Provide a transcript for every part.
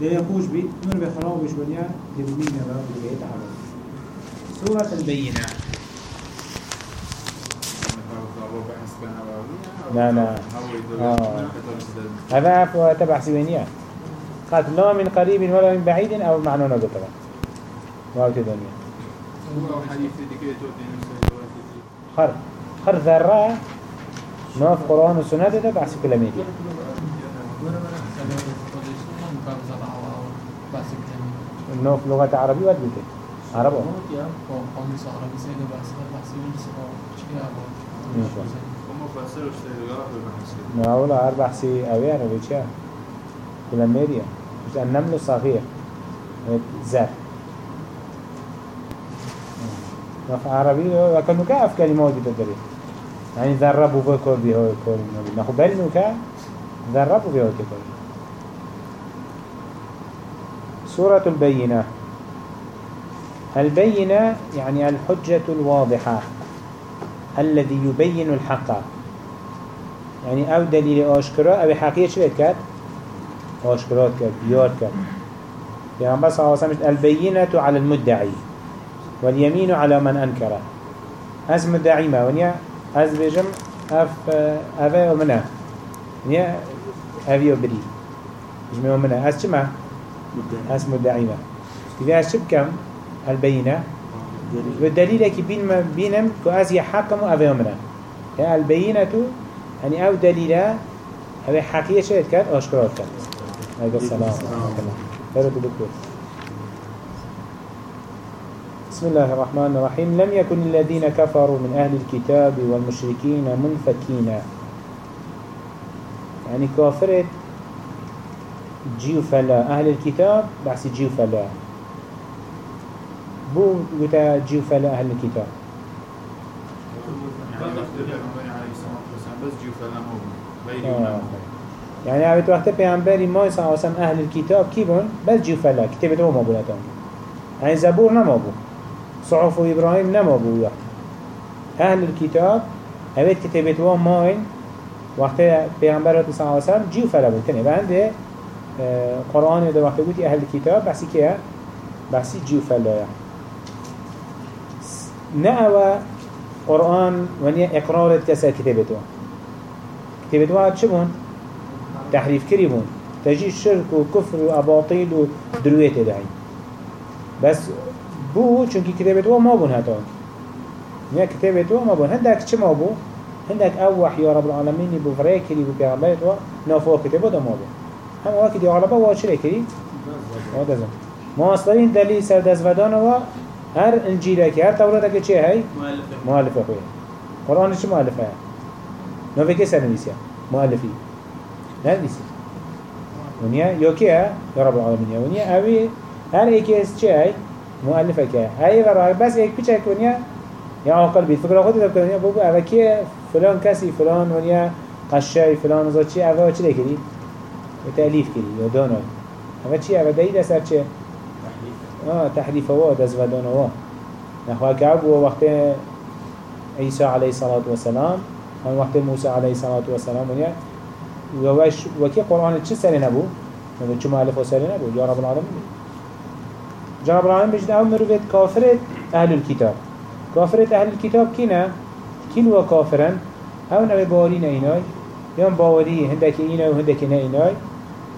ده يخوش بي مر بخراب بشونيا تبنين نبا بلغيت عربي سورة البينة لا لا آه. هذا عفو تبع سوينيا قالت لا من قريب ولا من بعيد أو معنى نقول طبعا واو تدنيا خر خر ذرة نوف قرآن وسنة تبع سكلا ميديا نوف لغة عربية ولا بيتي عربو قاموس عربي سيدة بس بحثي ما أولا أربع سي أويانا بيتشا كلا ميديا مش النمل صغير. زر. نوف عربي وكان نكاف كلمات بتدري يعني ذربوا في كل بيه كل نخو بالي نكا ذربوا فيه كل سورة البينة. البينة يعني الحجة الواضحة الذي يبين الحق. يعني أو دليل اشكرا أو حقيقة شو كات اشكرات كات بيار كات يعني بس على سمش البينة على المدعي واليمين على من أنكره أز مدعي ما ونيا أز بيجم أف أفا ومنا ونيا أفي وبري جمع ومنا أز شما أز مدعي ما إذا أشب كم البينة والدليل كي بين ما بينم كأز يحكم أفا ومنا يعني البينة يعني أو دليلة هذا حقيقة شيء كات أشكرات كات عليك السلام. فرد دكتور بسم الله الرحمن الرحيم. لم يكن الذين كفروا من أهل الكتاب والمشركين منفكين. يعني كافرة جيو فلا أهل الكتاب بحث جيو فلا بو قتا جيو فلا أهل الكتاب. آه. يعني عبد وقت پیامبری ما صلی الله أهل الكتاب کی بون بس جو فلا کتاب دو ما بولتان يعني زبور نما بو صحف إبراهيم نما بو أهل الكتاب اوید کتابت و ماین وقت پیامبر صلی الله علیه و جو فلا بون کنه قرآن ده وقت گوتی أهل الكتاب بحثی که بحثی جو فلا نه قرآن ونیا اقرارت کسا کتابتو كتبت واحد شبون تحريف كريمون تجي الشرك وكفر وأباطيل ودرويت دعي بس بو چونكي كتابت واحد ما بون هاتون نيا كتابت واحد ما بون هندك چه ما بو هندك أو وحي رب العالمين بو فريك كري بو پیغمبرت واحد نافو كتابه دا ما بون هم اوه دی غلبه و چی رکی؟ آه دزم دلی سر دزودان و هر انجیل که هر تورات که چیه؟ هی؟ مؤلفه. خویه. قرآن چی مؤلفه؟ هی؟ نو بکی سر نویسیه مؤلفی. نه نویسی ونیا یا کیه؟ یا رب العالمین ونیا اوی. هر ایکی از چه هی؟ مؤلفه که. هی و بس یک پیچه کنیا یا آقل بید فکر خودت دب کنیا بگو اوکی فلان کسی فلان ونیا قشای فلان وزا چی؟ اوه چی رکی كري وتأليف كري يا داناي اوه چي اوه دايد اثر چه؟ آه تحريف هوا دز ودان هوا نحو كعب وقت عيسى عليه الصلاة والسلام هم وقت موسى عليه الصلاة والسلام ونيا ووش وكي قرآن چه سر نبو نبو چه مؤلف سر نبو يا رب العالمين جا رب العالمين بجد أو مروفت كافرت أهل الكتاب. كافرت أهل الكتاب كنا كل كافرا أو نبي باورين ايناي يوم باوري هندك ايناي وهندك اينا ايناي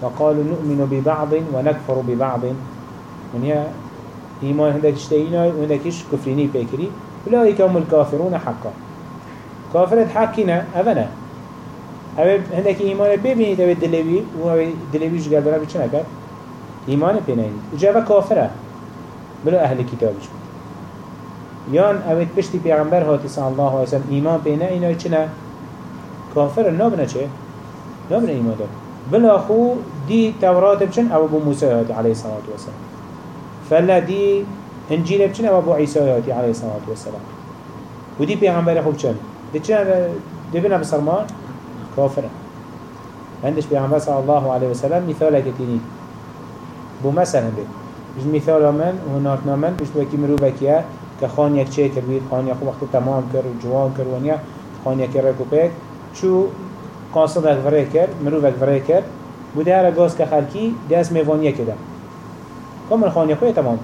وقالوا نؤمن ببعض ونكفر ببعض. ونيا إيمان هندك اشتايناي وهندك اش كفريني بيكري أولئك هم الكافرون حقا. كافرت حقنا أبنا. أبي هندك إيمان ببيني تبي دلوي وأبي دلويش قال برا بيشنا كار إيمان بينين وجابا كافرة. بلو أهل الكتاب يان أبي بشتي بيغمبر هاتي صلى الله عليه وسلم إيمان بينا إنا كافر نابنا چه؟ نابنا إيمان دار بلا خو دي تورات بچن أو أبو موسى عليه الصلاة والسلام. فلا دي إنجيل بچن أو أبو عيسى عليه الصلاة والسلام. ودي بيغمبر خو بچن دي چنا دبنا بسرمان كافرة عندش بيغمبر صلى الله عليه وسلم مثال كتيني بو مثلا بي بيش مثال من وناتنا من بيش بكي مروبكيا كخان يك چه كر بيت خان يخو وقت تمام كر جوان كر ونيا خان يك ركو بيك شو قاصد اغفره كر مروبك فره كر بوده هر گاز که خلکی دست میوانیه کده کامل خانی خوی تمام.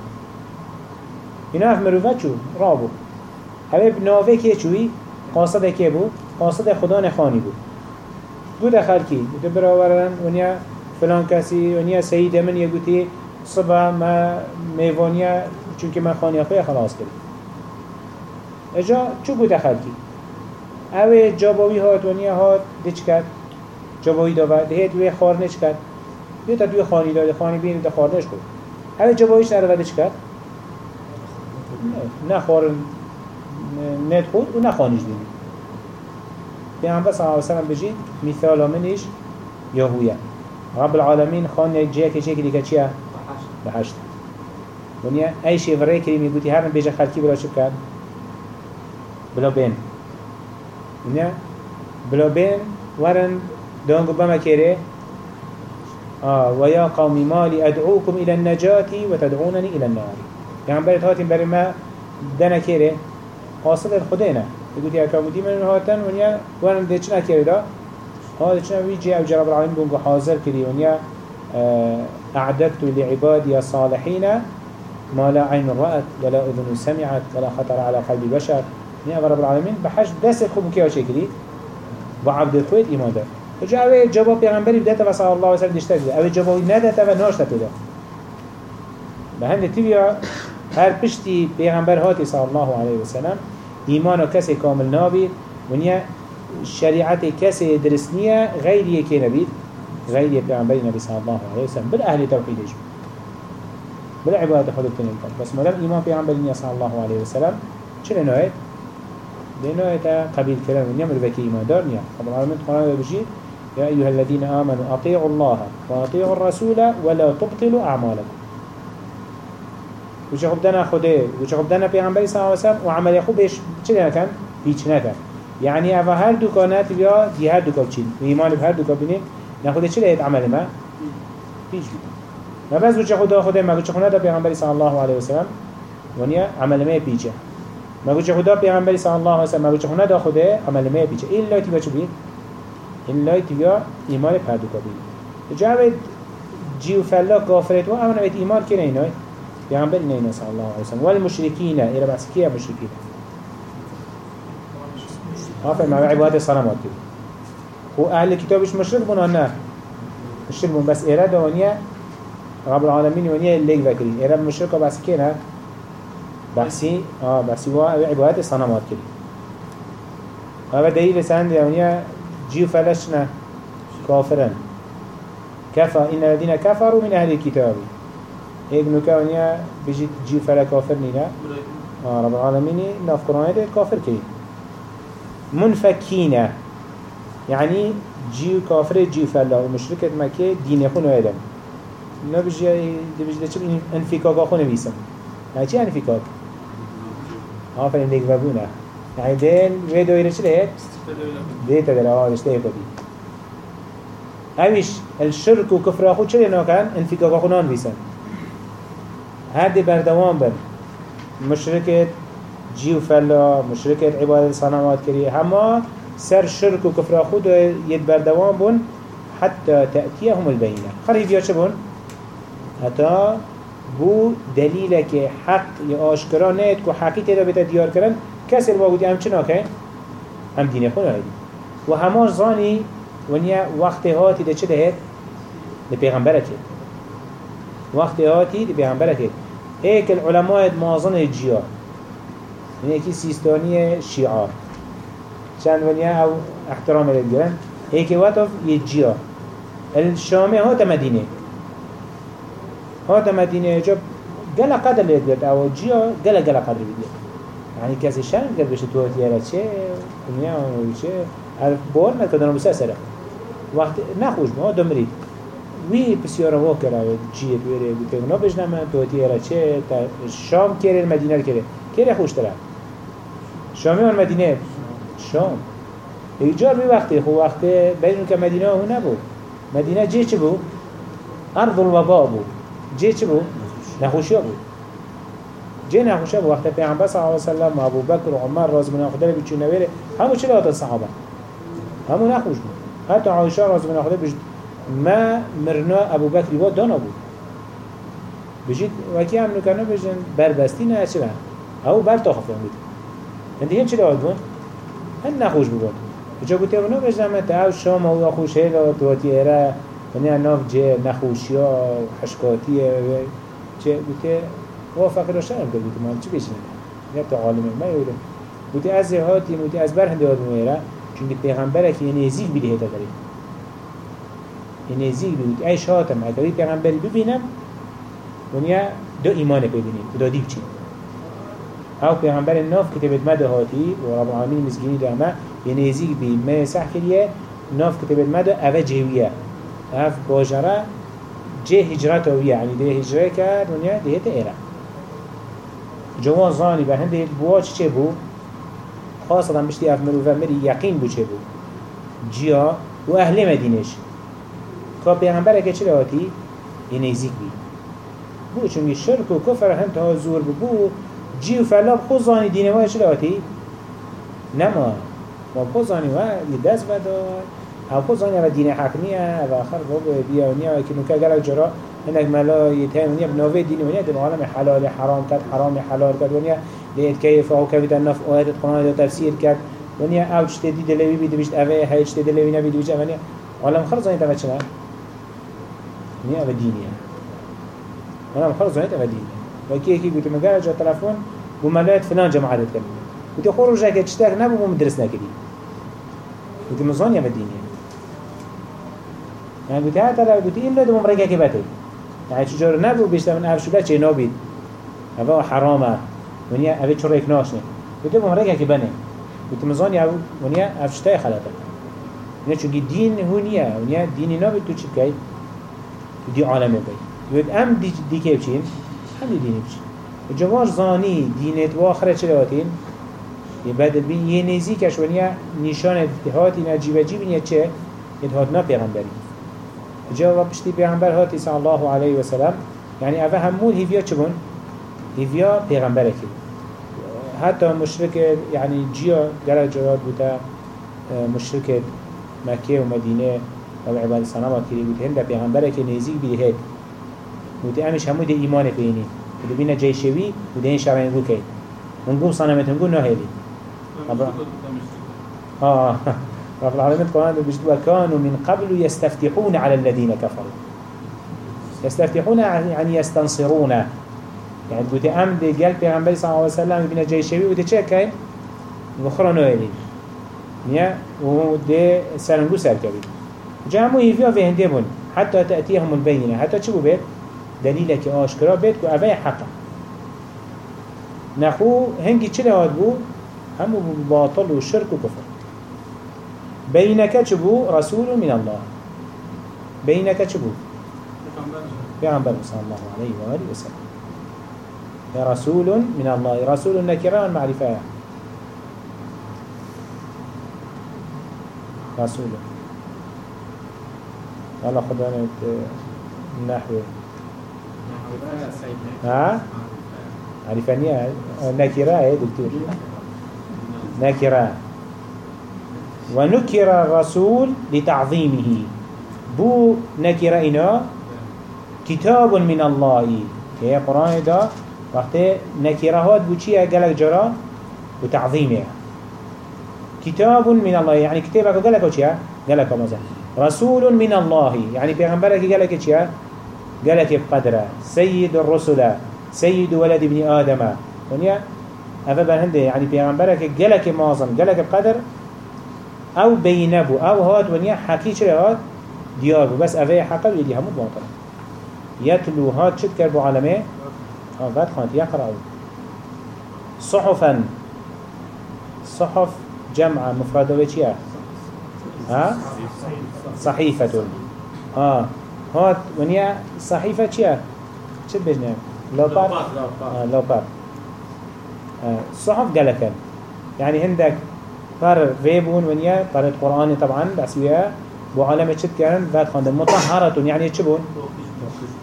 اینا اف مروفت چو؟ رابو اوه ناوه که چوی قاصد که بو قاصد خدا نخانی بود. بوده خلکی. بوده براورن ونیا فلان کسی ونیا سید من یه گوتی صبح ما میوانیه چونکه من خانی خوی خلاص کردی اجا چو بوده خلکی؟ اوه جاباوی هات ونیا هات دیچ کرد. جاباوی داود دهید وی خارنش کرد. یه تا دوی خانی داده خانی بین ده خارنش کرد. اوه جاباویش نرده دیچ کرد؟ نه خارن نت خود و نه خانیش بینی پیامبر صلی الله علیه و بجید مثال منش یهویه رب العالمین خان جه که چه دیگه چیه؟ بهشت ونیا ای شی وره کریمی گوتی هر بیجه خلکی بلا چه کرد. بلا بین. ونیا بلا بین ورن دانگو بما كيري آه ويا قوم مالي أدعوكم إلى النجاة وتدعونني إلى النار. يعني بريت هاتين بري ما دنا كيري قاصد الخدينا يقول يا كامودي من هاتن ونيا وأنا دي چنا كيري دا. هذا چنا ويجي أو جرب العالمين بونغو حاضر كري ونيا آه أعددت لعبادي الصالحين ما لا عين رأت ولا أذن سمعت ولا خطر على قلب بشر. نيا رب العالمين. بحش دست خوب كيو شكري وعبد الخويت إيمان ده. جا اوه جواب پیغمبری بدهتا و صلی الله علیه وسلم دشته بده اوه جوابی ندهتا و ناشته بده. به هنده تیویا هر پشتی پیغمبر هاتی صلی الله علیه وسلم. ایمان و کسی کامل نابید ونیا شریعت کسی درست نیه غیری که نبید غیری پیغمبری نبی صلی الله علیه وسلم. بل أهل توحیدش بل عبادت خود بتنین کن بس مدام ایمان پیغمبری نیه صلی الله علیه وسلم. چه نوعید؟ لنوعید قبیل کرن ونیا مروکی ایمان دار نیه خب العالمین قرآن بجید يا أيها الذين آمنوا أطيعوا الله وأطيعوا الرسول ولا تبطلوا أعمالكم. وش خبدنا خده وش خبدنا پیغمبر صلى الله عليه وسلم وعمل خو بيش چه نكن بيچ نكن يعني أفا هر دكانات بيا دي هر دكان چين وإيمان بهر دكان بينين ناخده چه لهيت عمل ما؟ بيش بيت ما بس وش خدا خده ما وش خدا پیغمبر صلى الله عليه وسلم ونيا عمل ما بيچه مروج خدا پیامبری صلی الله علیه و سلم مروج خونه دا خوده عمل می بیچه. این لایتی بچو بی این لایتی یا ایمان پردوکا بید جامعه جیو فلا کافرت و امن ایت ایمان که نینای؟ پیغمبر نینای صلی الله علیه و سلم. والمشرکین. ایره بس کیه مشرکین؟ آفر مع عبادت صنمات بید هو اهل کتابش مشرک بنا نه؟ مشرک بون بس ایره دانیه رب العالمین ونیه لیگ وکرین ایره مشرک بس که نه؟ بحثی آه بحثی و عبادت صنمات کرد و دلیل سند ونیه جيو فلشنا كافرا كفى إن الذين كفروا من أهل الكتاب هيك نكاونيا بيجي جيو فلا كافر نينا آه رب العالمين ناف قرآن ده كافر كي منفكين يعني جيو كافر جيو فلا ومشركة مكة دين نا بيجي دي بيجي ده انفكاك أخونه بيسم يعني چه انفكاك؟ فلن ديك بابونا يعني دين ويدو يرشل هيك ديتا دل آه اشتهي كدي همیش الشرك و کفر آخو چلی ناکن انفکاک آخو نان بیسن هر دی بردوان بر. مشرکت جیو فلا مشرکت عبادت صنمات کری هما سر شرك و کفر آخو دو ید بردوان بون حتى تأتيهم البينة. خريف يا شبون؟ حتى بو دليلك حق يا آشكرا نيت كو حقي تدا بتا ديار كرن كسر باقودي هم چنا كين هم دين خونه هيدي و هماش زاني ونیا وقت هاتی ده چه دهید؟ ده پیغمبرت وقت هاتی ده پیغمبرت هيك العلماء مازن الجيار من يكي سيستاني شيعة چند ونیا أو احترام للجرن هيك واتف يجيار الشامي هات مدينة هات مدينة جب قل قدر ليدت او جيا قل قل قدر ليدت يعني كاسي شان قد بشه توتي على چه ونیا و چه بار نکدن بسه سره. وقت نخوش ما دمرید وی بسیار وا کرده جیت ویره بکنه نا بجنم توتی را چه شام کره مدینه کره کره خوش تره. شامی آن مدینه. شام. ایجار بی وقتی خو وقت بیرون که مدینه هو نبود. مدینه جه چه بود؟ ارض الوبا بود. جه چه بود؟ نخوشی بود. جه نخوشی بود. وقت پیغمبر صلی الله علیه وسلم ابو بکر و عمر راز من خدا بیچونه ویره همو چه لات صحابه؟ همو نخوش بود. حتی عایشه راز من خدا بجد ما مرنا ابو بكر و دانا بود. بجید وکی هم نکنه بجن بربستی نه چرا او بر تا خفیان بود. هندی هم چرا آد بون هن نخوش بود. بجا گوته اونا بجن تا او شام او خوش هیلا تواتی ایره یعنی اناف جه نخوشیا حشکاتیه جه بوده؟ و فقر شرم هم بوده. من بیش بیشنه نه تا عالم ما یوره بوده از هاتی بوده از بر هنده آدم میره چون پیغمبر که یه نزیل بیده هتا داری. یه نزیل بود ای شاتم اگری پیغمبری ببینم دنیا دو ایمان ببینیم دو دیب چی؟ او پیغمبر ناف که تبید مده هاتی و رب العالمین مزگینی دامه یه بیم. بی مسح کریه. ناف که تبید مده اوه جهویه اف باجره جه هجرت ویه یعنی ده هجره کرد ونیا ده ایره جوان زانی به هنده بوا چه بو خاصة بشتي اف مروفا مری یقین بو چه بو جیا و اهل مدینش. که پیغمبر که چرا آتی یه نزیک بی. بو چونگی شرک و کفر هم تا زور بو جی و فلاب خود زانی دینه ما چرا آتی نما. ما خود زانی و دست بدار أو خود زانی و دین حق نیه و آخر بابا بیا و نیه و که نوکه گلک جرا هنگ ملا یتهم ونیا بنوه دینی ونیا دن عالم حلال حرام کرد حرام حلال کرد. ونیا لید کیف أو کفید النف آیت قرآن دا تفسیر کرد. ونیا أو چته دی دلوی بید بشت اوه های چته دلوی نبید بشت ونیا عالم خرز زانی تا چنه ونیا أو دینیه. عالم خرز زانی تا دینیه. و کی کی گوتو مگر جا تلفن بو ملایت فلان جماعت کرد گوتو خورو جا که چتاک نبو بو مدرس نکردی گوتو مزانی أو دینیه. يعني قلت هذا لو قلت إلا دم مريكا كبته يعني شجار نبو بيشتا من أف شبه چه نابید. هذا حرامه. ونیا اوه چرا ناشنه قلت دم مريكا كبنه قلت مزاني أو ونیا أف شتاي خلطه. ونیا چونكي دين هو نيا ونیا ديني نابید تو چی بكي تو دي عالمه بكي قلت أم دي, دي كيف چين هم دي ديني بچين جواش زاني دينت واخره چه لاتين يبدل بين ينزي كش ونیا نشان هاتي نجيب جيب نيا چه؟ يدهاتنا پیغمبری. جواب بشتي پیغمبر هاتی صلی الله علیه و سلم. یعنی اوه همون هیویا چه بون؟ هیویا پیغمبره که. حتی مشرک يعني جيا جرى جراد بوتا مشرك مكة ومدينة و عباد الصنامات كري بوتا هنده پیغمبره که نزيك بيه هيد بوتا امش همو ده ایمان بيني بوتا بينا جيشوي وده هن شرعين بو كي ونقوم صنامت هنقول نهيلي آه. رب العالمين قرآن بجد وكانوا من قبل يستفتحون على الذين كفروا. يستفتحون يعني يستنصرون. يعني قلت أم دي قال بيغمبر صلى الله عليه وسلم بنا جاي شوي ودي چه كاين بخرا نوالي نيا ودي سرنگو سر كبير جامو يفيا في هنده بون حتى تأتيهم البينة. حتى چه بيت؟ دليلك آشكرا بيت كو أبي حقا. نخو هنگي چه لهاد بو؟ همو باطل وشرك وكفر بينك چبو رسول من الله. بينك چبو پیغمبر. صلى الله عليه وآله وسلم يا رسول من الله. رسول النكرة والمعرفة رسول. الله خدانا النحو ها؟ عرفانية نكرة هي دكتور. نكرة. ونكر الرسول لتعظيمه. بو نكر إنا؟ كتاب من الله. كي قرآن دا وقت نكرهات بو چيه قلق جرا؟ وتعظيمه كتاب من الله. يعني كتابك قلق چيه قلق مزا رسول من الله. يعني پیغمبرك قلق چيه قلق بقدره سيد الرسل. سيد ولد ابن آدم. ونيا هذا بهنده يعني پیغمبرك قلق مازن. قلق بقدر أو بينه بو أو هات ونيا حكي چرا هات ديار بو. بس اوه حقا ويدي همو باطل يتلو هات شد كر بو عالمه؟ خانت يقرأ صحفا. صحف جمع مفرده وچيا ها؟ صحيفة آه هات ونيا صحيفة چيا چد بجنه لوبار آه لوبار آه صحف قلقا قرر ویبون بون ونيا قرر القرآن طبعا بس ويا بو عالم چت كان بعد خاند مطهرتون. یعنی چه بون؟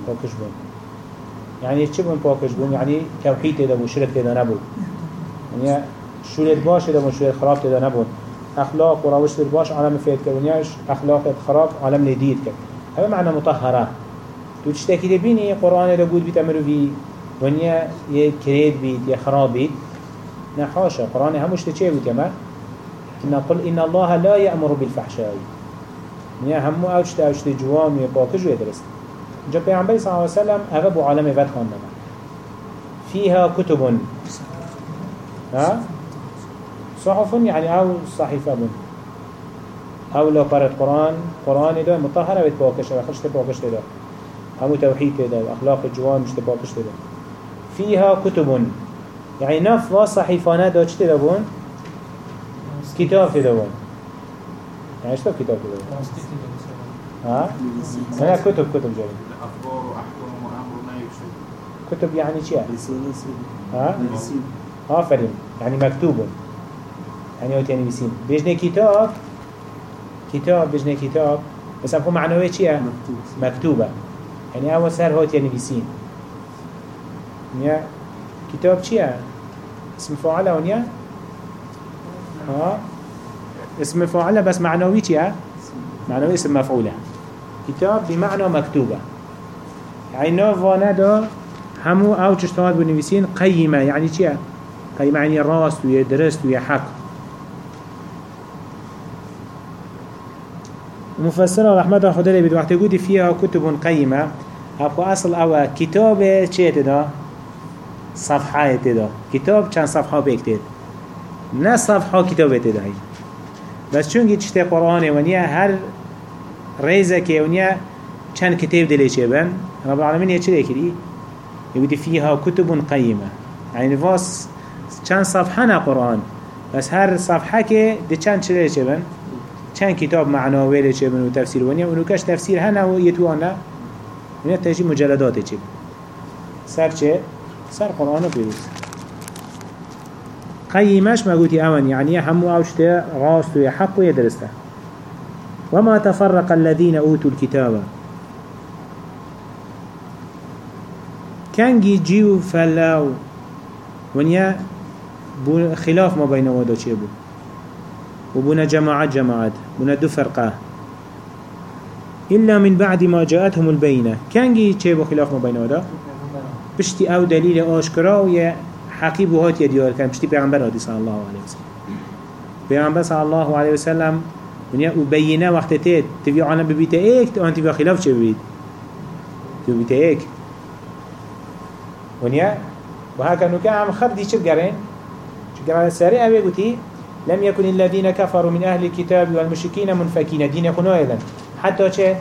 پاکش بون. یعنی چه بون پاکش بون؟ یعنی کوحی تیده بون ده تیده نبون نبود یعنی يعني باش تیده بون مشورت خراب تیده نبود. اخلاق و روش تیده باش عالم فیت کرد ونیا اخلاق خراب عالم ندید کرد. هذا معنی مطهره. تو تشتكي ده بینی؟ قرآن ده بود امرو بی ونیا یه کرید بیت یه خراب بیت نحاشه قرآن هموش ده چه بود؟ يا إن قل إن الله لا يأمر بالفحشاء. نيا همو أوشت أوشت جوام يباكج ويدرس جا پیغمبر صلى الله عليه وسلم أغبو عالم ود خاندنا فيها كتب ها؟ صحف يعني أو صحيفة بن أو لو قرأت قرآن. قرآن ده مطهرة خشت باكش ده همو توحيد ده أخلاق الجوان مش تباكش ده فيها كتب يعني نف صحيفانات ده چه ده بون؟ كتاب ده بون يعني اشتو كتاب ده بون ها؟ أنا كتب كتب جاي أخبار وأحكام وأمر ما يكشف كتب يعني؟ رسالة ها؟ رسالة آفرين يعني مكتوب يعني هو يعني بسين بيجني كتاب كتاب بيجني كتاب بس أبقى معنوي چيه؟ مكتوب مكتوبة يعني أول سر هو يعني بسين يعني كتاب چيه؟ اسم فاعله ونيا؟ ها؟ اسم فاعلة بس معنوي چيه؟ معنوي اسم مفعولة. كتاب بمعنى مكتوبة. يعني نوفانا دا همو أو چشتوات بنويسين قيمة يعني چيه؟ قيمة يعني راست ويا درست ويا حق. مفسر رحمة خدا لي بدو وقت قودي فيها كتب قيمة أبقى أصل أو كتاب چه تدا؟ صفحة تدا. كتاب چند صفحة بيكتد نه صفحة كتاب تدا هي بس چونكي چشت قرآن ونيا هر ريزة كي ونيا چند كتاب دلي چه بن رب العالمين يچه لكري يقول فيها كتب قيمة يعني فاس چند صفحة نا قرآن. بس هر صفحة كي دي چند چه چه بن؟ چند كتاب معناوي لچه بن وتفسير ونيا ونو كش تفسير هنا ويتوانا ونيا تجي مجلدات چه سر چه؟ سر قرآن بيروس قيمش ما قلتي أمن يعني همو أوشته راست ويحق ويدرسته وما تفرق الذين أوتوا الكتاب. كان جيو فلاو. ونيا خلاف ما بين ودا بو. وبنا جماعات جماعات بنا دو فرقة. إلا من بعد ما جاءتهم البينة. كان جي خلاف ما بين ودا بشتي أو دليل آشكرا ويا حقي بهات يديار كان بشتي پیغمبر هادي صلى الله عليه وسلم پیغمبر صلى الله عليه وسلم ونیا أو بینه وقت تید تبی عالم ببیت ایک تو انتی خلاف چه ببید تو ببیت ایک. ونیا و هكا نوكا عم خردي چه بگرين چه قرار ساري اوه قوتي لم يكن الذين كفروا من أهل الكتاب والمشركين منفكين دين أيضا حتى چه؟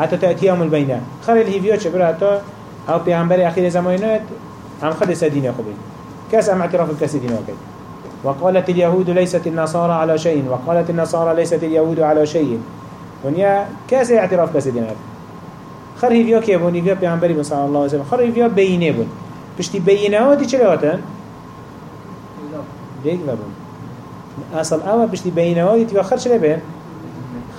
حتى تأتيهم البينة خير الهيفيو چه؟ برا حتى أو پیغمبر اخیر زمانات هم خد سدين خوبين كاس أم اعتراف الكاس دين وكيد وقالت اليهود ليست النصارى على شيء وقالت النصارى ليست اليهود على شيء. ونيا كاس اعتراف كاس دين خر هيفيو كيبون هيفيو پیغمبر صلى الله عليه وسلم. خر هيفيو بينه بون. پشتی بينه هاتی چه لاتن؟ ليك بون. أصل اول پشتی بينه هاتی تبا خر چه بين؟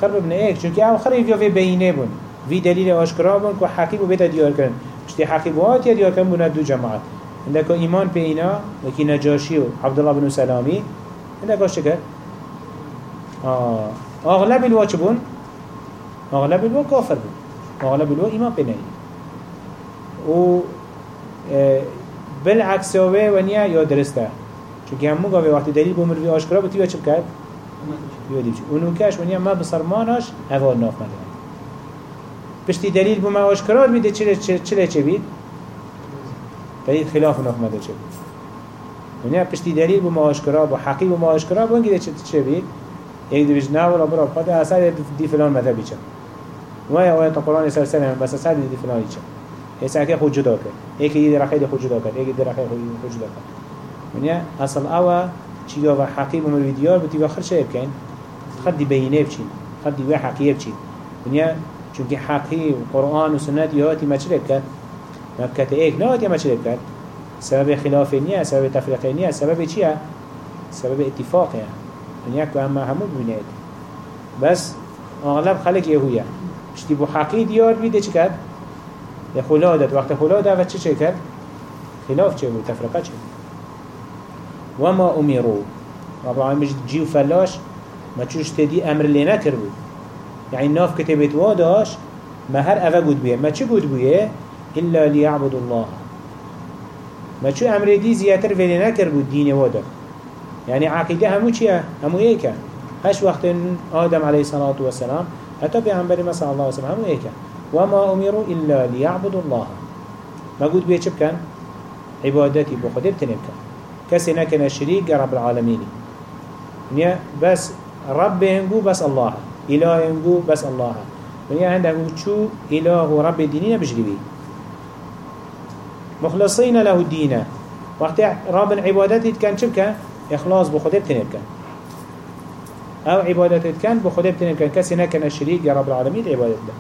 خر ببن ايك چونك أو خر في بينه بون. في دليل اشكرا بون كو حقيب و بيتا ديار كرن شتي حقي بوات يد ياكم دو جماعات عندك ايمان بينا وكي نجاشي عبد الله بن سلامي عندك شكر اه اغلب الواجبون أغلب الوا كافر بون أغلب الوا إيمان بينا و بالعکس اوه ونیا یا درسته. چونکه همون گاوه وقتی دلیل بومر بی آشکرا بو تیوه چپ کرد؟ اونو کش ونیا ما بصرماناش هذا ناف مدن پشتی دلیل بومر آشکرا بیده چله چله چه بید؟ دلیل خلاف ناف مده چه بید. ونیا پشتی دلیل بومر آشکرا با حقی بومر آشکرا بونگی چه چه بید؟ یک دویج ناو را برا بخاطر اثر دی فلان مذهبی چه وای آیت قرآن سر سر بس اثر دی فلانی چه ایسا که خود جدا کرد یکی دی رخی خود جدا کرد یکی دی رخی خود جدا کرد اصل اوا چه حقیه بچین. ونیا چونکه حقی و قرآن و سنت یهاتی ما چه بکن مکت ایک نه هاتی چه بکن سبب خلاف نیه سبب تفریق نیه. سبب چیه؟ سبب اتفاقه. ونیا که اما همون بینید بس اغلب خلق یهویه اشتی بو حقی دیار بیده چه کرد؟ یا خلادت. وقت خلادت و چه چه کرد؟ خلاف چه بود؟ تفرقه چه بود؟ وما أمروا. رب العالمين مش جيو فلاش. ما تشوش تدي أمر لنا كربو يعني ناف كتبت واداش ما هر أفا قد بيه. ما چه قد بيه؟ إلا ليعبد الله. ما شو أمر دي زياتر فيني نكر بود دين ودا يعني عقيدة همو چيه؟ همو ايكا هش وقت آدم عليه الصلاة والسلام حتى بيعنبر مثلا الله وسلم همو ايكا وما أمروا إلا ليعبدوا الله. ما قد بيه چه بكن عبادتي بخده بتنبكن كسي نكن الشريك رب العالمين بس رب هنگو بس الله. إله هنگو بس الله. يعني عندك شو إله رب ديننا بجري مخلصين له الدين. وقت رب العبادات كان شبكة إخلاص بخده بتنبكن أو عبادات كان بخده بتنبكن كسي نكن الشريك يا رب العالمين عبادت له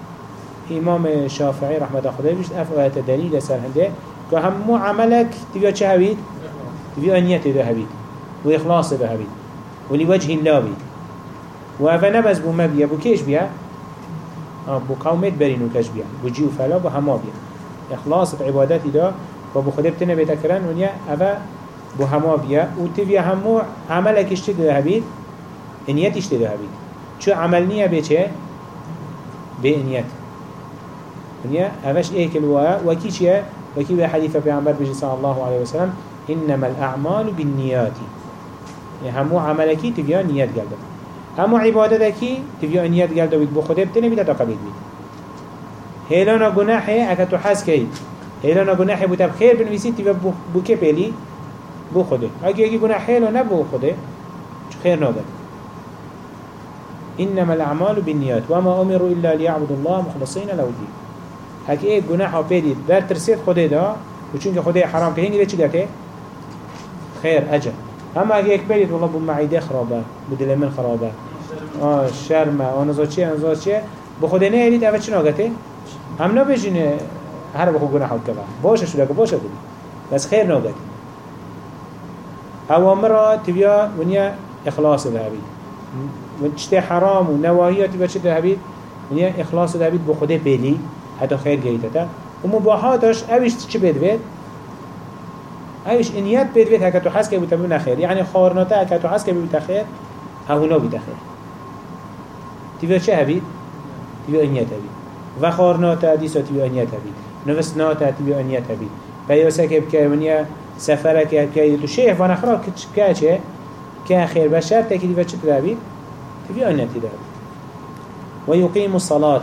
إمام الشافعي رحمة الله بيشت أفغات دليل سر هنده. كهمو عملك تبقى هبيد؟ تبقى أنية ده هبيد وإخلاص ده هبيد ولوجه الله بيد وأفا نبز بو مبيا بو بيا؟ آه بو قومت برينو كش بيا بو جيو فلا بو هما بيا إخلاص عبادتي ده وبو خده بتنه بيتكرن ونيا أفا بو هما بيا وتبقى همو عملك اشتد ده أنية اشتد ده هبيد شو عملنية بيچه؟ بأنية ونيا أفاش إيك الواء وكي چيه؟ وكي بحديث بيعنبر بجي صلى الله عليه وسلم إنما الأعمال بالنيات. يعني همو عملكي تبيا نيات قلبك همو عبادتكي تبيا نيات قلبك بو خده بتنه بيتا تقبيل بيت هيلانا گناحي اكا تحس كي هيلانا گناحي بو تب خير بنويسي تبيا بو كي بيلي بو خده اگه اگه گناح هيلا نبو خده خير نابد. إنما الأعمال بالنيات وما أمروا إلا ليعبدوا الله مخلصين له هكي إيه گناح بيدي بر ترسيت خده دا وچونك خده حرام كهين ليه چي خير أجل هم اگه یک برید والله بو معیده خرابه بو دلمن خرابه. آه شرمه. آنزا چیه؟ آنزا چیه؟ به خود نه ایرید اوه چی ناگته هم نبجینه هر بخو گناه حال کبه باشه شده که باشه بودی بس خیر ناگته اوامرا تبیا ونیا اخلاص ده بید، چته حرام و نواهی تبیا چه بید ونیا اخلاص ذهبی به خود بلی حتی خیر گریده تا. و مباحاتش اویش چی بدوید ایش انیت پید وید هکتو حس که بوتا بیون خیر یعنی خارناتا هکتو حس که بوتا خیر هاونا بوتا خیر تیوه چه هبید؟ تیوه انیت هبید. و خارناتا دیسا تیوه انیت هبید. نوستناتا تیوه انیت هبید. پیاسه که بکه منیا سفره که بکه تو شیخ و نخرا که چه؟ که خیر بشر تکی دیوه چه تدابید؟ تیوه انیتی هبید. و یقیم الصلاة.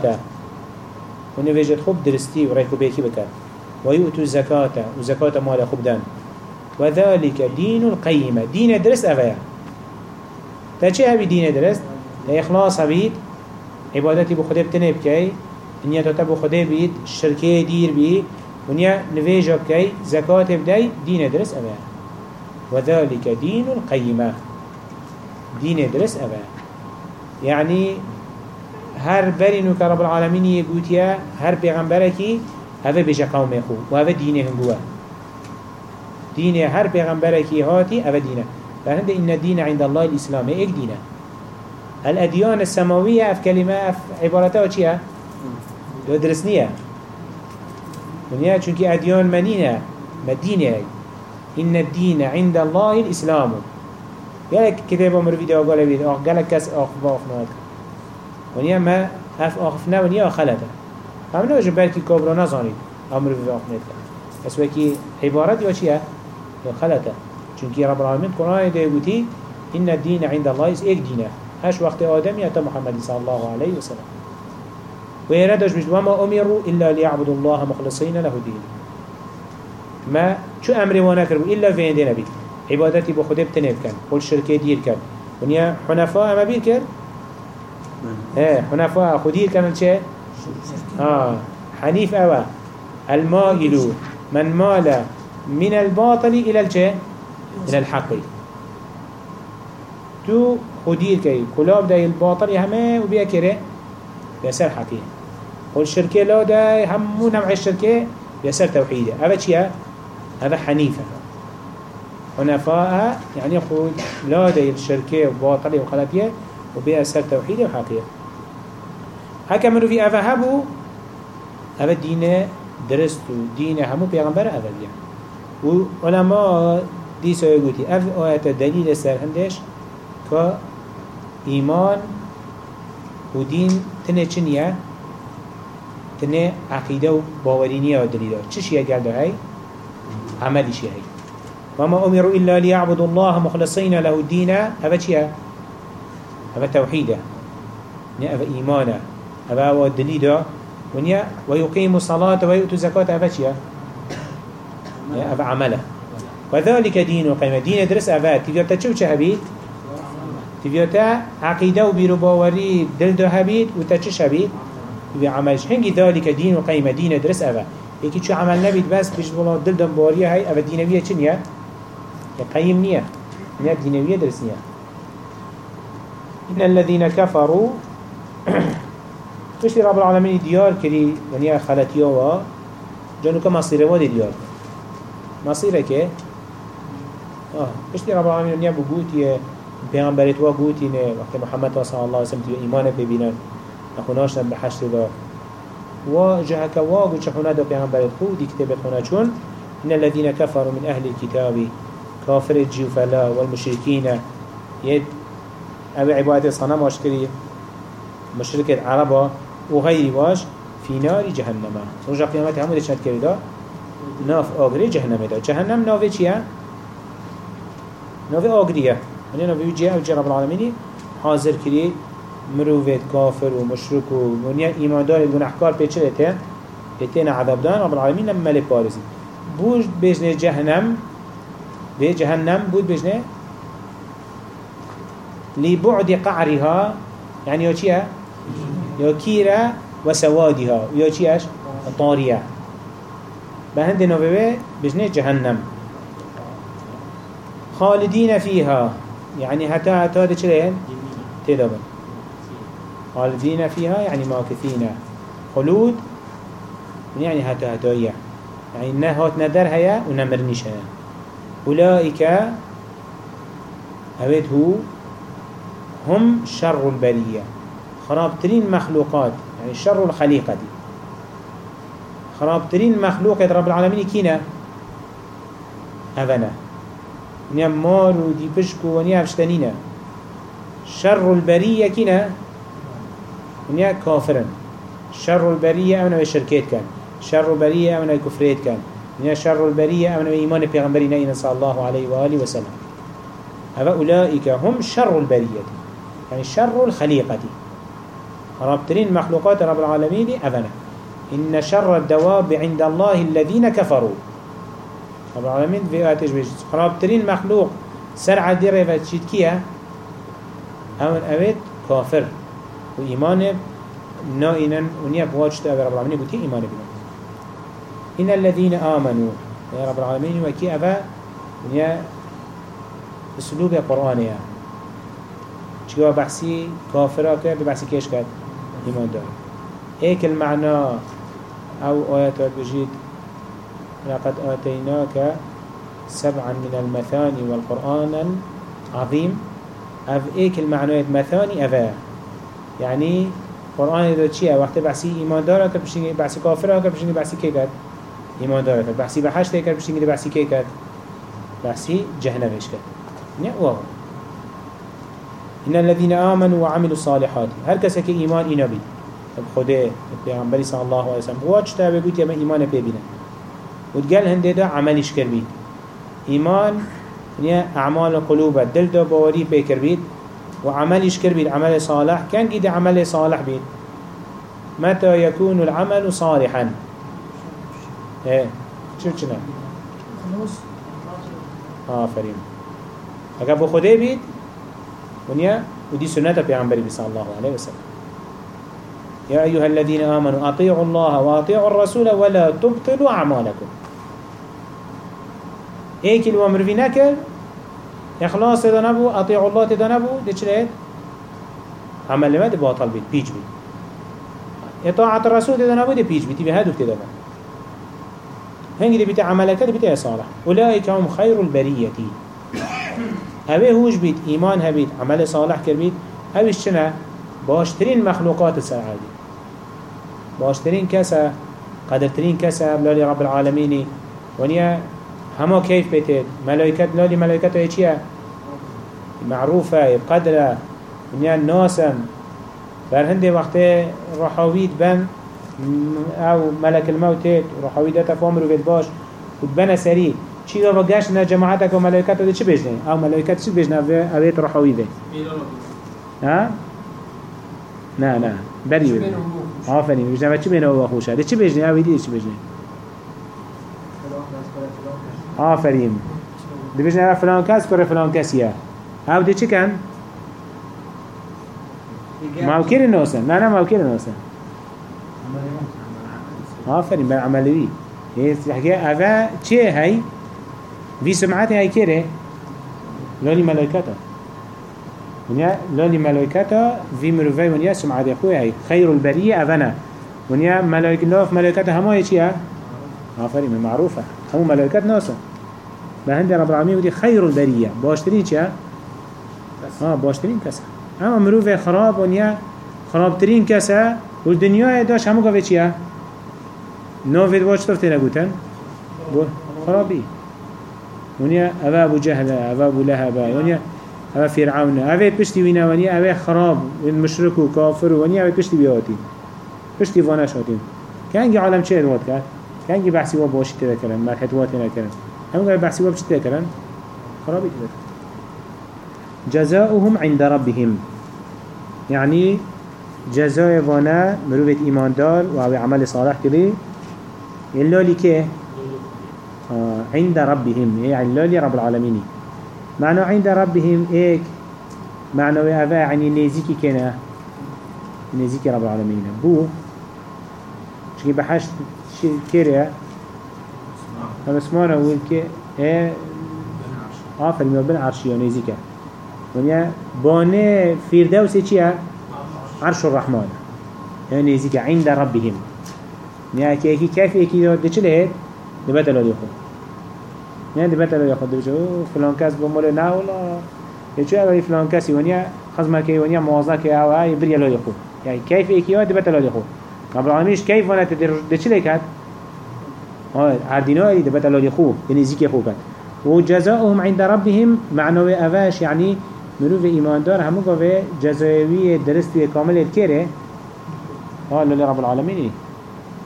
و نویجت خوب درستی و ریکو بیکی بکن. و یوتو زکاة و زکاة مال خوب دن. وذلك دين القيمة. دين درست أفيا. تاچه هبي دين درست إخلاص هبيت عبادتي بخده بتنه بكي إنيا تتا بخده بيت. شركه دير بي. ونيا نفيجا بكي زكاة بداي. دين درست أفيا. وذلك دين القيمة. دين درست أفيا. يعني هر برینو که رب العالمین هر پیغمبرکی هفه بشه قوم خو. و هفه دینه هنگوه. دینه هر پیغمبرکی هاتی هفه دینه. فهند إن الدين عند الله الإسلام إيه دينه الأديان السماوية أف كلمة أف عبارتها وشيها دو درسنية ونيا چونك أديان منينة مدينة إن الدين عند الله الإسلام. يالك كتابة مر فيديو قال بيد أخ قالك كاس أخ باخ نواتك ونیا ما هف آخفنه ونیا خلطه. هم نوجه بلکی کابرا نزانید. أمر في آخفنه بس وكي عبارت یا چیه؟ خلطه چونکی رب العالمین قرآن ده بوتی إن الدين عند الله إس إيك دينه هش وقت آدم يأتى محمد صلى الله عليه وسلم ويردش مش وما أمروا إلا ليعبدوا الله مخلصين له دين ما شو أمر وأنا كربو إلا في عندنا بيت عبادتي بخده بتنب كان قل شركة دير كان ونيا حنفاء ما بير كان إيه حنفاء خدير كانت چه؟ آه حنيف أوا المائل من مال من الباطل إلى الچه؟ إلى الحق. تو خدير كي كلاب داي الباطل همه وبيا كره بيسر حقيقة والشركة لا داي همو نوع الشركة بيسر توحيدة هذا چيه؟ هذا حنيفة حنفاء يعني خود لا داي الشركة وباطل وخلطية وبيا سر توحيد وحقيقة هكا منو في أفا هبو أفا دين درست دين همو بيغمبر أفا بيا وعلماء دي سوى قوتي أف آيات دليل سر هندش كا إيمان ودين تنه چنية تنه عقيدة و باورينية و دليلة چش يقال ده هاي عملي شي هاي وما أمروا إلا ليعبدوا الله مخلصين له الدين هذا چيا هذا توحيده هذا إيمانه هذا هو الدليل ونيا ويقيموا الصلاة ويؤتوا الزكاة هذا چيا هذا عمله. وذلك دين وقيمة. دين درس هذا تبيتا چو چه هبيت؟ تبيتا عقيدة وبيرو باوري دل ده هبيت وتچش هبيت؟ تبيا عملش هنگي ذلك دين وقيمة. دين درس هذا يكي چو عمل نبيت بس بيش والله دل باوري هاي. هذا دينوية چه نيا؟ قيم نيا. نيا دينوية درس نيا. إن الذين كفروا پشتی رب العالمین دیار کری ونیا خلطیا و جانو که مصیره وادی دیار مصیره که آه پشتی رب العالمین ونیا بگوتیه پیغمبرت وا گوتی نه. وقت محمد صلی الله علیه وسلم ایمان ببینن نخوناش به حشر دا. و جهك واغو چخونا دا پیغمبرت خود دی کتابت خونا چون إن الذين كفروا من أهل الكتاب كافر الجوفلاء والمشركين يد أبي عبادة صنم واشكري مشرك العربة وغير واش في نار جهنم. رجع قيامت همو دي كريدا ناف آگری جهنم دا جهنم ناوه چیه؟ ناوه آگریه. یعنی ناوه جیه یعنی او رب العالمینی حاضر کری مروفت کافر و مشرک و منیا ایماندار گناهکار پیچه ایتی ایتی نا عذاب دان. رب العالمین هم ملک پارزی بود بجنه جهنم؟ به جهنم بود بجنه؟ لی بعد قعری ها یعنی یا چیه؟ یا کیره و سوادی ها یا چیش؟ طاریه. طارية بهند نوبه بجنه جهنم خالدين فيها يعني حتى حتى ده چلين تدابن خالدين فيها يعني ماكثين خلود يعني حتى حتى يعني نهات ندر هيا ونمرنش هيا أولئك هويت هو هم شر البرية خرابترين مخلوقات يعني شر الخليقة دي خرابترين مخلوقات رب العالمين كينا؟ أفنا. ونيا مار ودي بشكو ونيا بشتنينا. شر البرية كينا؟ ونيا كافرا شر البرية أمنا بشركات كان. شر البرية أمنا بكفريت كان. ونيا شر البرية أمنا بإيمان بيغمبرنا صلى الله عليه وآله وسلم. أولئك هم شر البرية. يعني شر الخليقة ربطرين مخلوقات رب العالمين أفنا. إن شر الدواب عند الله الذين كفروا. رب العالمين في آتش بيجي؟ ربطرين مخلوق سرعة دير فتشيد كيا؟ أمن أبد كافر. وإيمان نائنا ونيا بواجت أبي رب العالمين بوتي إيمان بنا إن الذين آمنوا يا رب العالمين وكي أبا؟ ونيا أسلوب يعني. چگاه بحثی کافرا کرد به بحثی کش کرد ایمان دار. ایک المعنى أو آیت بجید لقد آتيناك سبعا من المثاني والقرآن العظيم. أف إيك المعنى مثاني افا يعني قرآن ده چیه وقت بحثی ایمان داره کرد بشینی بحثی کافره کرد بشینی بحثی که کرد ایمان داره کرد بحثی بحشت کرد بشینی بحثی که کرد بحثی جهنمش کرد نه واو. إن الذين آمنوا وعملوا الصالحات هر كسك إيمان إنا بي خده پیغمبری صلی الله علیه وسلم. هو چطور بگوید یا ایمان ببینه و تقال هنده دا عملش کر ایمان يعني اعمال قلوب دل دا باوری بکر بید و عملش کر بید عمل صالح كان قید عمل صالح بید. متى يكون العمل صالحا؟ إيه شو چنه آفرین. اگر بو خده بید ونيا ودي سنة پیغمبر صلى الله عليه وسلم. يا أيها الذين آمنوا أطيعوا الله وأطيعوا الرسول ولا تبطلوا أعمالكم. ايك الوامر في نكر إخلاص إذا نبو أطيعوا الله إذا نبو. دي چلت عمل ما دي باطل بيت بيج بيت إطاعة الرسول إذا نبو دي بيج بيت بهدو كده هنگی دی بیتی عمل کرد بیتی صالح اولئک هم خیر البریه اوه هوش بید ایمان هبید عمل صالح کر بید. اوش چنه باشترین مخلوقات سر باشترین کسا قدرترین کسا لالی رب العالمینی. ونیا همه کیف بیتید ملائکت لالی ملائکت های چیه معروفه قدره ونیا ناسم بر هنده وقت رحاوید بن أو ملك الموت هيت روحوي ده تفامر وبيت باش. وتبنى سري چی رو بگشت نه جماعتك و ملائكته ده چی بجنه أو ملائكت چی بجنه اوه اوه روحوي ده ها؟ نه نه بری بری آفرین بجنه و چی بینه و خوشه ده چی بجنه اوه دیده چی بجنه آفرین. ده بجنه فلان کس کره فلان کسیه أو ده چی کن؟ موكير النوسة لا لا موكير النوسة آفرين بل عملوي هي تحكي أفا چه هاي في سمعتي هاي كيره لولي ملائكته ونيا لولي ملائكته في مروفي ونيا سمعتي أخوي هاي. خير البرية أفنا ونيا ملائكة لوف ملائكته هما يشيها آفرين معروفة. هم ملائكة نوسة بهند رب العالمين ودي خير البرية. باشترين چيها آه باشترين كسا أما مروف خراب ونیا خرابترین کسا و دنیا داشت همو گفت چیه؟ نوفید واش طرف تینا گوتن؟ بو خرابی ونیا اوه أبو جهل اوه أبو لهب. ونیا اوه فرعون. آوه پشتی وینا ونیا آوه خراب مشرک و کافر ونیا آوه پشتی بیاتی پشتی وانش هاتیم که انگی عالم چه ادوات کرد؟ که انگی بحثی وا باشی تینا کرن مرحت وا تینا کرن همو گفت بحثی وا بشتی تینا کرن؟ خرابی کرن جزاؤهم عند ربهم. يعني جزاء وأنا مروفة إيمان دار وعوي عمل صالح كبير اللولي كيه آه عند ربهم. يعني اللولي رب العالمين معنى عند ربهم إيك. معنى ويأفا يعني نيزيكي كنا. نيزيكي رب العالمين. بو. شكي بحشت شي كيريا. هم اسمانا ويل كي؟ إيه. آفر بن عرشي ونيزيكي ونیا بانه فیردوسی چیه؟ عرش الرحمن. يعني عند ربهم. يعني كي كي كيف اكي ده چه لهت دبت لا يخو يعني دبت لا يخو دبچ فلان كاس بمول نا ولا يچو اول فلان كاس ونيا خزمة كي ونيا موازنة كي أو أي بري لا يخو. يعني كيف اكي دبت لا يخو. رب العالمين كيف وأنا تدر دچ لهت آه عدينا اللي دبت لا يخو. يعني زيك يخو كان وجزاؤهم عند ربهم معنوي أفاش. يعني مروف إيمان دار همو قوة جزاوية درست كامل كيره ها لله رب العالمين.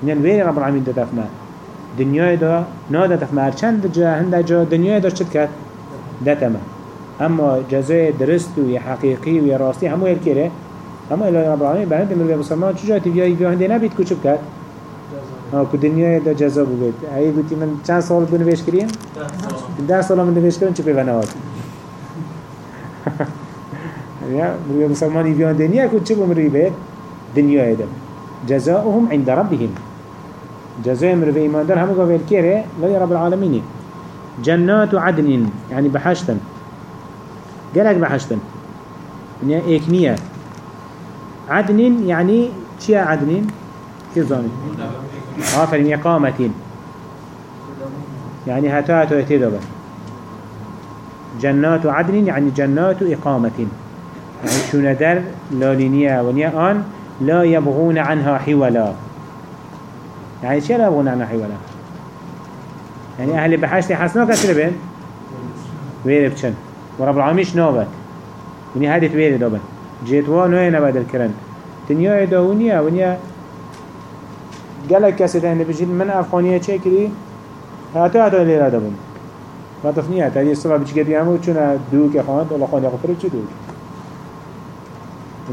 من وين رب العالمين تتفما دنيا دا نادا تفما چند جا هنده جا دنيا دا شد كت دتما اما جزاء درست و حقيقي و راستي همو الكيره اما لله رب العالمين بهند مروف مسلمان چجا هنده نبيت كچب كت ها كو دنيا دا جزاء بگوید. ای گوتی من چند سال بو نویش کریم؟ ده سال. من نویش کریم چه پیوانوات یا مروی مسلمانی بیان دنیا کد چه بمروی بید؟ دنیا ایدم جزاؤهم عند ربهم. جزاء مروی ایمان دار همو قویل کره لای رب العالمینی جنات عدن يعني بحشتن. قالك بحشتن. يعني ايكنية عدن يعني شيا عدن؟ كيف ظاني آفرين إقامة يعني هاتو يتدبر جنات عدن يعني جنات إقامة. يعني شو ندر لالينية ونيا آن لا يبغون عنها حولا. يعني شو لا عنها حولا يعني أهل بحشت حسنا كسر بين؟ ويرب بچن ورب العالمين نوبت وني هادت ويرب دوبن جيتوا نوية نبادل كرن تنيا داونيا ونيا قالك كسر ده بجيل من أفغانية شكري هاتو هاتو ليلة دبن. ما تفنيه تاني الصلاة بيجي قد يعمل شنا دوك يا خان ولا خان يغفر شو دوك؟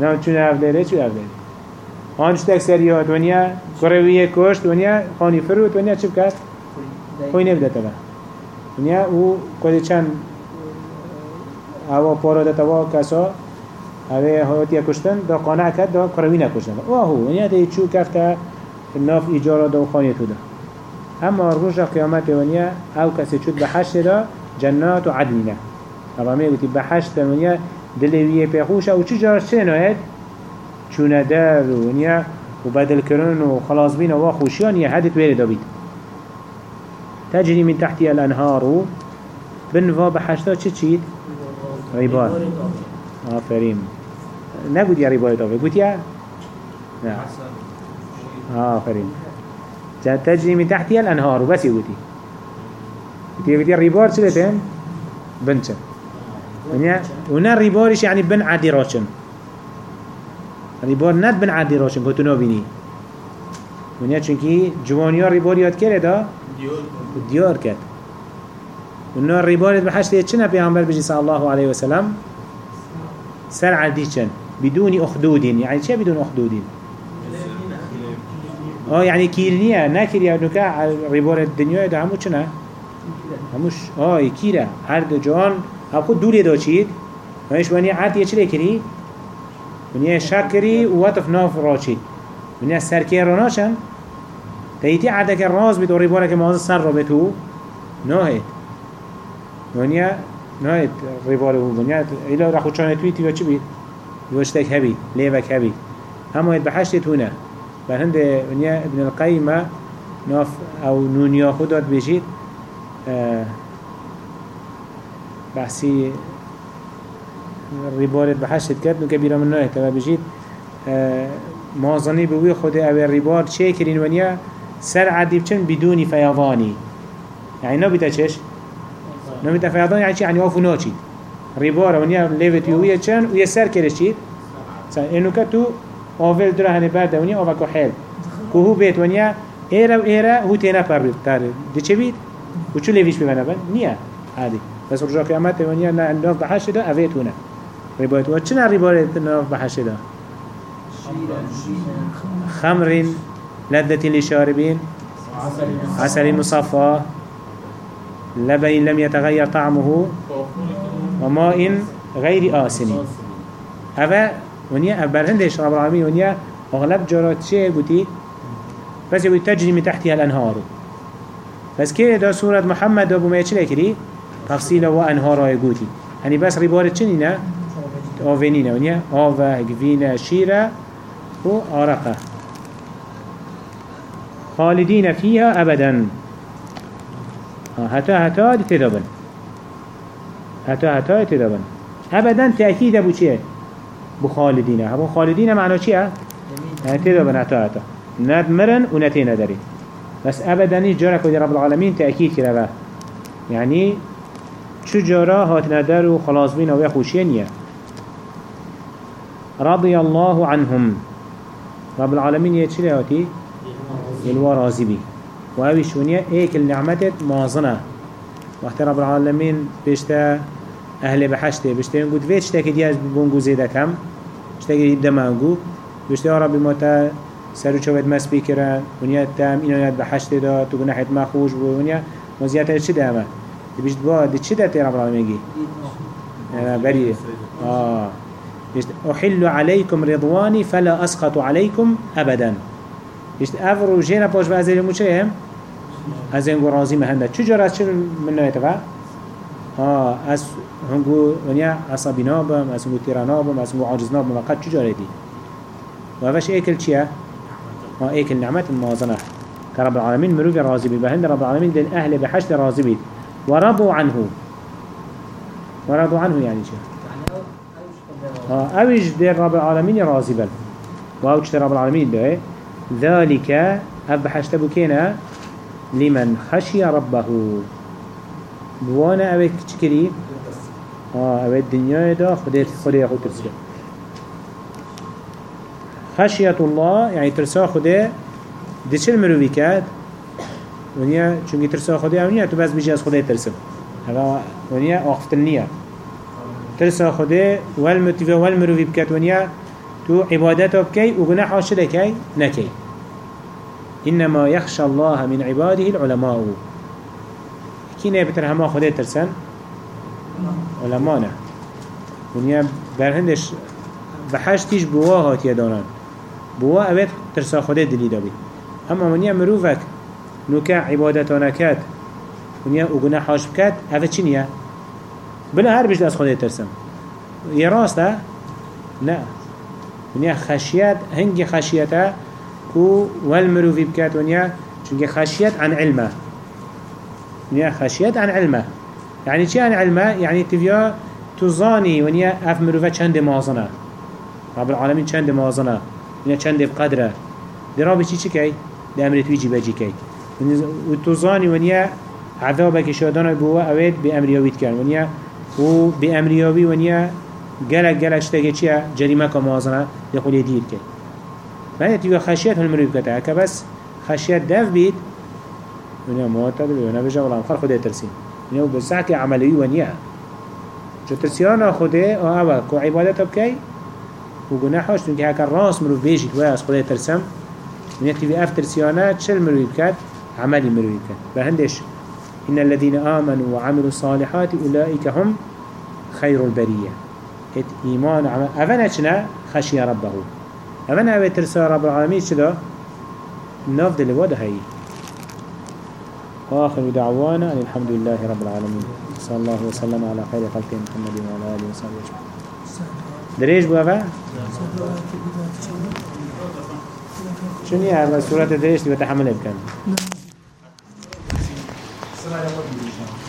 نعم شنا أفليلة شو أفليلة هانش تک ها؟ دنیا؟ کرویه کش دنیا؟ خانی فرو دنیا چی بکرد؟ خوی نبده تبا دنیا؟ او کده چند او پارا ده تبا کسا او حیاتی کشتن دا قانه کد دا کروی نکشتن. اوهو دنیا ده چو کرد ناف ایجارا دا خانی تو ده اما روش قیامت دنیا او کسی چود به حشت دا جنات و عدمینه اما میگوتی به حشت دنیا دلویه پیخوش او چو جارش چه چونه در ونیا و بدل کرن و خلاص بین و خوشیان یه هدت ویره دا بید تجري من تحتها الأنهار بنفا بحشتا چه چید؟ ريبان آفرين نقول يا ريبان طبعا قلت يا نعم آفرين تجري من تحتها الأنهار بس يقولي قلت يا قلت يا ريبان شلتين بنشن ونا الريبارش يعني بن عادي راشن. ريبار ند بن عادي راشن قلت نوبيني ونیا چونکی جوانیا ریبار یاد کرده دا؟ دیار کرد. ونیا ریبارت به حشت چنه پیغمبر بجی صلی الله علیه وسلم سر عدی چن. بدون اخدودين يعني چه بدون اخدودين آه يعني كيرنيا نكريا نكا ريبار الدنيا ده همو چنه؟ هموش. آه كيرا هر دو جان. هم خود دولی دا چید. همش ونیا عاد چلی کری؟ ونیا شک کری و وطف ناف را چید ونیا سرکی راناشن تایتی عاده که راز بید و ریباره که مازه سر را بتو ناهید ونیا ناهید ریباره أو ونیا ایلا را خود چانه توی تیوه چی بید؟ وشتك هبي ليبك هبي هم يد بحشت هنا بهند ونيا ابن القيم ناف أو نونيا خدات بيجيت آه بحثي ريبارت بحشت كرد كبيرة من نوعه تبا بيجيت آه مازني بوي خود أو الريبار چه كرين ونيا سر عدي بچن بدون فيضاني يعني نبتا چش نبتا فيضاني يعني چي يعني وافو ناچي ريبارا ونيا ليفت يوية چن ويا سر كرش چيد انو كتو آول درا هنه برده ونيا آوكو حيل كو هو بيت ونيا ايرا و ايرا هو تينا پر تار دي چه بيت و چو ليفيش بمنا بن نيا عادي بس رجا قيامت ونيا ناف بحش دا اويت هنا ريبارت و چنا ريبارت ناف بحش دا؟ خمر لذة للشاربين عسل مصفى لبن لم يتغير طعمه وماء غير آسن هذا ونيا برهندش رب العالمين ونيا أغلب جرات شيء قلتي بس يقول تجري من تحتها الأنهار. بس كده ده سورة محمد أبو ما يتشلي كري تفصيل وأنهار يقولي يعني بس ربارة چنينة آوینینه ونیا آوه گوینه شیره و آرقه. خالدین فیها ابدا. حتی حتی تدابن حتا حتی تدابن ابدا تأکید ابو چیه؟ بو خالدینه. همون خالدینه معنا چیه؟ تدابن حتا حتا. ند مرن و نتی نداری. بس ابدا نیش جارا کدی رب العالمین تأکید کرده. یعنی چو جارا هات ندار و خلاص بین و خوشیه نیه. رضي الله عنهم. رب العالمين يتشري هاتي يلوى راضي بي وأوي ونيا إيك النعمتت مازنة. وقت رب العالمين بيشتا أهل بحشته بيشتا ينقود فيت شتا كدياز بونقو زيدا كم. شتا كديب دمانقو بيشتا يا ربي موتا سرو چوید مس بکرن ونیا تام اینو ند بحشت دا. تو گناحت ما خوش بو. ونیا مزیت چه دامه بیشت با دی چه دات رب العالمین گی بری آه. احل عليكم رضواني فلا اسقط عليكم ابدا بیشت افرو جینا پاش و ازیل مو چه هم از اینگو راضی مهنده چجور از چه من نویت با آه از هنگو ونیا عصبی نابم از هنگو تیرا نابم از هنگو عاجز نابم وقت چجور دی و اوش ایکل چیه آه ایکل نعمت موازنه كرب العالمين مروق راضي بي بهند رب العالمين دل أهل بحشت راضي بي ورضوا عنه ورضوا عنه يعني آه اوش دل رب العالمين راضي بل واوش رب العالمين ده ذلك أبحشت بكينا لمن خشي ربه. بوانا اوه كچكري آه اوه الدنيا دا خده خده خود ترسل خشية الله يعني ترسا خده دي چل مروي كاد ونيا چونكي ترسا خده ونيا تو بس بيجي از خده ترسل هذا ونيا اخفت النية ترسا خده والمتفى والمروي بكات ونيا تو عبادته بكي وغناح عاشده كي نكي إنما يخشى الله من عباده العلماء. كينا بتر هما خده ترسن؟ علمانا ونيا برهندش بحشتش بواها تيدانان بوا اوید ترسا خده دلی دابی. اما ونیا مروفك نوكا عبادتانا كات ونیا اگنا حاش بكات اوه چی نیه؟ بلا هر بجد از خده ترسم. یه راسته؟ نه ونیا خشیت هنگی خشیته كو والمروفي بكات ونيا چونك خشيت عن علمه. ونيا خشيت عن علمه. يعني چي عن علمه؟ يعني تبيا تظاني ونيا اف مروفة چند مازنه. رب العالمين چند مازنه. ونيا چند بقدره. دي رابي چي چي كي؟ دي امرت ويجي بجي كي. وتظاني ونيا عذابك شادانا بوا اويد بأمرياويت كان. ونيا و بأمرياوي ونيا جلك جلك شتاقي چيا جريمة كمازنه يقول يدير كي فهي تيجي خشيت هالمروي بكتا هكا بس خشيت دف بيت ونیا موتا دل ونیا بجا ولا خال خدا ترسين ونیا بسعك عملي ونیا جو ترسيانا خدا أو اول كو عبادت بكي وجناحوش تنكي هكا الراس مروف بيجي كواس خدا ترسم. ونیا تبي اف ترسيانا تشل مروف بكات عملي مروف بكات بهندش إن الذين آمنوا وعملوا الصالحات أولئك هم خير البرية. إت إيمان عمل أفنى چنا خشي ربه. أفنى أبي ترسى رب العالمين چدا نفض الواد هاي وآخر دعوانا أن الحمد لله رب العالمين. صلى الله وسلم على خير خلق محمد وعلى آله وصحبه أجمعين. دريج بوافا شنو هي سورة دريج تبقى تحمل بكم؟ سنة يقضي إن شاء الله